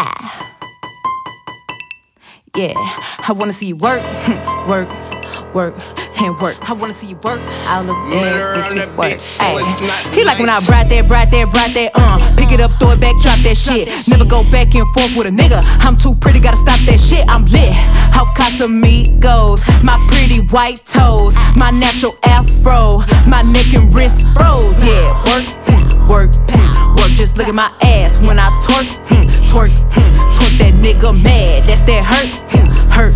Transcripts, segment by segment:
Ah. Yeah, I wanna see you work, work, work, and work. I wanna see you work. All the bad bitches work. Ay. He like when I ride that, ride that, ride that, uh. Pick it up, throw it back, drop that shit. Never go back and forth with a nigga. I'm too pretty, gotta stop that shit. I'm lit. Off Casamigos, my pretty white toes, my natural afro, my neck and wrist froze. Yeah, work, work, work. Just look at my ass when I twerk, twerk, twerk. That nigga mad. That's that hurt, hurt,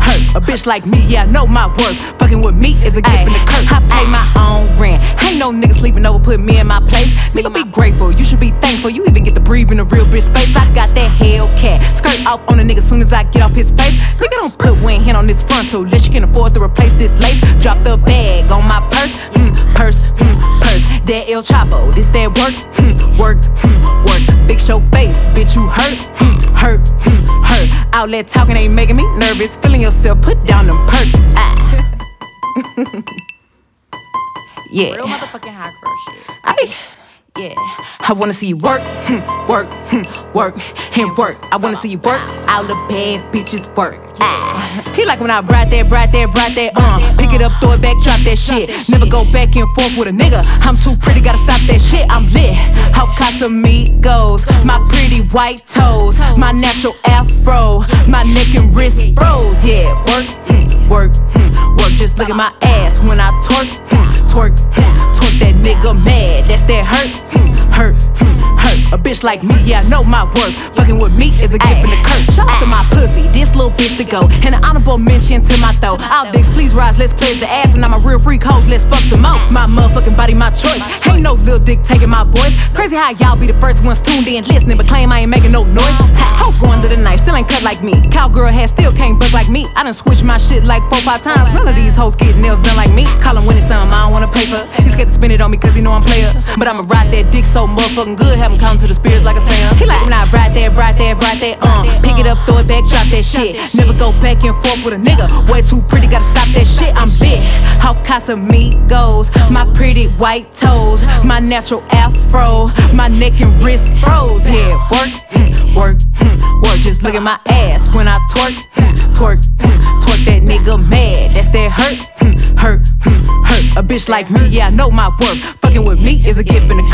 hurt. A bitch like me, yeah, I know my worth. Fucking with me is a gift and a curse. I pay my own rent. Ain't no nigga sleeping over, put me in my place. Nigga, be grateful. You should be thankful. You even get to breathe in a real bitch space. I got that Hellcat. Skirt off on a nigga soon as I get off his face. Nigga, don't put one hand on this frontal. Unless you can afford to replace this lace. Drop the bag on my purse. Hmm, purse, hmm, purse. That El Chapo. This that work, hmm, work, hmm, work. Big show face. Bitch, you hurt, hmm, hurt, hmm, hurt. Outlet talking ain't making me nervous. Feeling yourself, put down them perkins. Ah. yeah. Real motherfucking hot girl shit. I, yeah, I wanna see you work, hmm, work, hmm, work, and work. I wanna see you work. All the bad bitches work. Ah. He like when I ride that, ride that, ride that, uh. Pick it up, throw it back, drop that shit. Never go back and forth with a nigga. I'm too pretty, gotta stop that shit. I'm lit. Off Casamigos, my pretty white toes, my natural afro, my neck and wrist froze. Yeah, work, hmm, work, hmm, work. Just look at my ass when I twerk, hmm, twerk, twerk. That nigga mad. That's that hurt, hurt, hurt. A bitch like me, yeah, I know my worth. Fucking with me little bitch to go. And an honorable mention to my throat. All dicks, please rise, let's pledge the ass. And I'm a real freak hoes, let's fuck some more. My motherfucking body, my choice. Ain't no little dick taking my voice. Crazy how y'all be the first ones tuned in, listening, but claim I ain't making no noise. Hoes going to the night, still ain't cut like me. Cowgirl head still can't bug like me. I done switched my shit like four, five times. None of these hoes get nails done like me. Call him when it's something I wanna pay. He scared to spend it on me cause he know I'm player. But I'ma ride that dick so motherfucking good, have him come to the spirits like a Sam. He like when I ride that, ride that, ride that, uh. Pick it up, throw it back, drop that shit. Never go back and forth with a nigga. Way too pretty, gotta stop that shit. I'm lit. Off Casamigos, my pretty white toes, my natural afro, my neck and wrist froze. Yeah, work, hmm, work, hmm, work. Just look at my ass when I twerk, hmm, twerk, bitch like me, yeah, I know my worth. Fucking with me is a gift and a.